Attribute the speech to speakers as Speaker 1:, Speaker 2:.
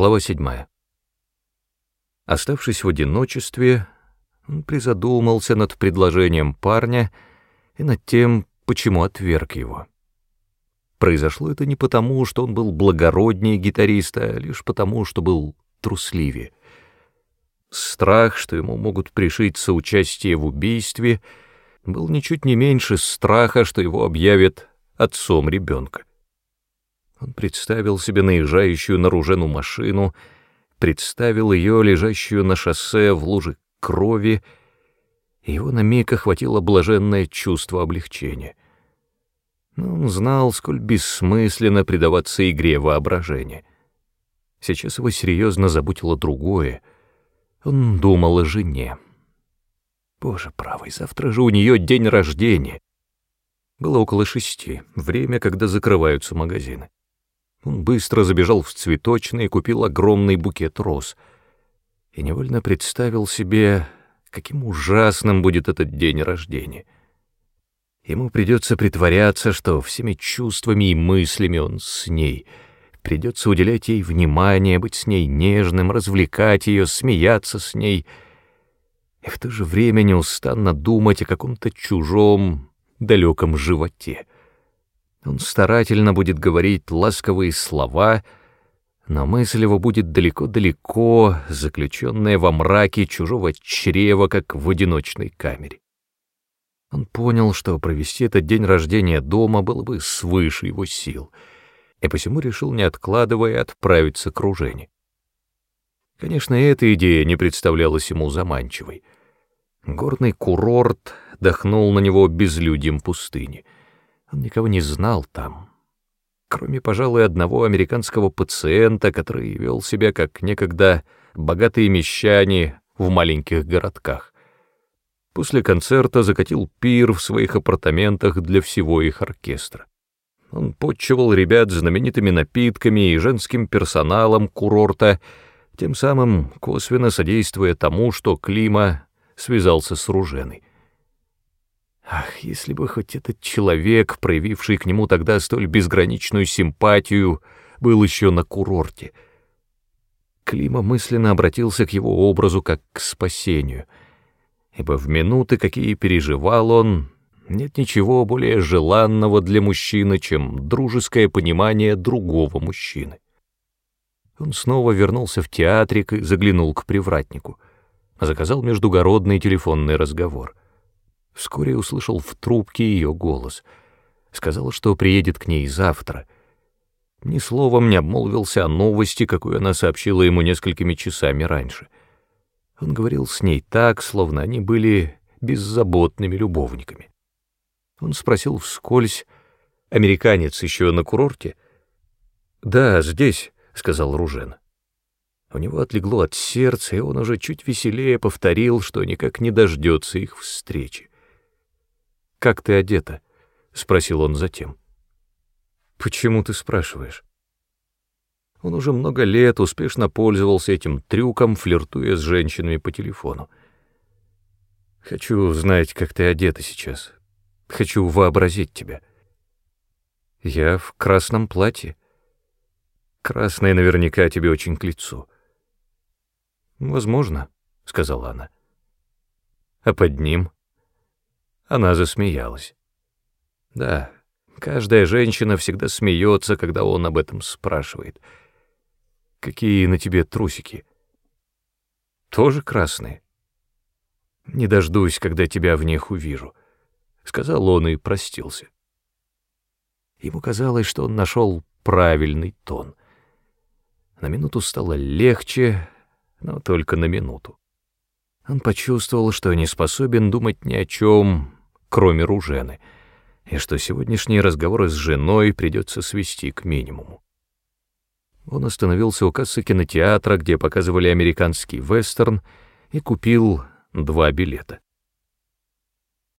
Speaker 1: Глава 7. Оставшись в одиночестве, он призадумался над предложением парня и над тем, почему отверг его. Произошло это не потому, что он был благороднее гитариста, а лишь потому, что был трусливее. Страх, что ему могут пришить соучастие в убийстве, был ничуть не меньше страха, что его объявят отцом ребенка. Он представил себе наезжающую на Ружену машину, представил ее, лежащую на шоссе в луже крови, его на миг охватило блаженное чувство облегчения. Но он знал, сколь бессмысленно предаваться игре воображения. Сейчас его серьезно заботило другое. Он думал о жене. Боже правый, завтра же у нее день рождения. Было около шести, время, когда закрываются магазины. Он быстро забежал в цветочный и купил огромный букет роз. И невольно представил себе, каким ужасным будет этот день рождения. Ему придется притворяться, что всеми чувствами и мыслями он с ней. Придется уделять ей внимание, быть с ней нежным, развлекать ее, смеяться с ней. И в то же время неустанно думать о каком-то чужом, далеком животе. Он старательно будет говорить ласковые слова, но мысль его будет далеко-далеко, заключенная во мраке чужого чрева, как в одиночной камере. Он понял, что провести этот день рождения дома было бы свыше его сил, и посему решил, не откладывая, отправиться к Ружене. Конечно, эта идея не представлялась ему заманчивой. Горный курорт дохнул на него безлюдьем пустыни — он никого не знал там, кроме, пожалуй, одного американского пациента, который вел себя как некогда богатые мещане в маленьких городках. После концерта закатил пир в своих апартаментах для всего их оркестра. Он подчевал ребят знаменитыми напитками и женским персоналом курорта, тем самым косвенно содействуя тому, что Клима связался с Руженой. Ах, если бы хоть этот человек, проявивший к нему тогда столь безграничную симпатию, был еще на курорте. Клима мысленно обратился к его образу как к спасению, ибо в минуты, какие переживал он, нет ничего более желанного для мужчины, чем дружеское понимание другого мужчины. Он снова вернулся в театрик и заглянул к привратнику, заказал междугородный телефонный разговор. Вскоре услышал в трубке ее голос. Сказала, что приедет к ней завтра. Ни словом не обмолвился о новости, какую она сообщила ему несколькими часами раньше. Он говорил с ней так, словно они были беззаботными любовниками. Он спросил вскользь, «Американец еще на курорте?» «Да, здесь», — сказал Ружен. У него отлегло от сердца, и он уже чуть веселее повторил, что никак не дождется их встречи. «Как ты одета?» — спросил он затем. «Почему ты спрашиваешь?» Он уже много лет успешно пользовался этим трюком, флиртуя с женщинами по телефону. «Хочу знать, как ты одета сейчас. Хочу вообразить тебя». «Я в красном платье. Красное наверняка тебе очень к лицу». «Возможно», — сказала она. «А под ним?» Она засмеялась. Да, каждая женщина всегда смеется, когда он об этом спрашивает. Какие на тебе трусики? Тоже красные? Не дождусь, когда тебя в них увижу, — сказал он и простился. Ему казалось, что он нашел правильный тон. На минуту стало легче, но только на минуту. Он почувствовал, что не способен думать ни о чем, кроме Ружены, и что сегодняшние разговоры с женой придется свести к минимуму. Он остановился у кассы кинотеатра, где показывали американский вестерн, и купил два билета.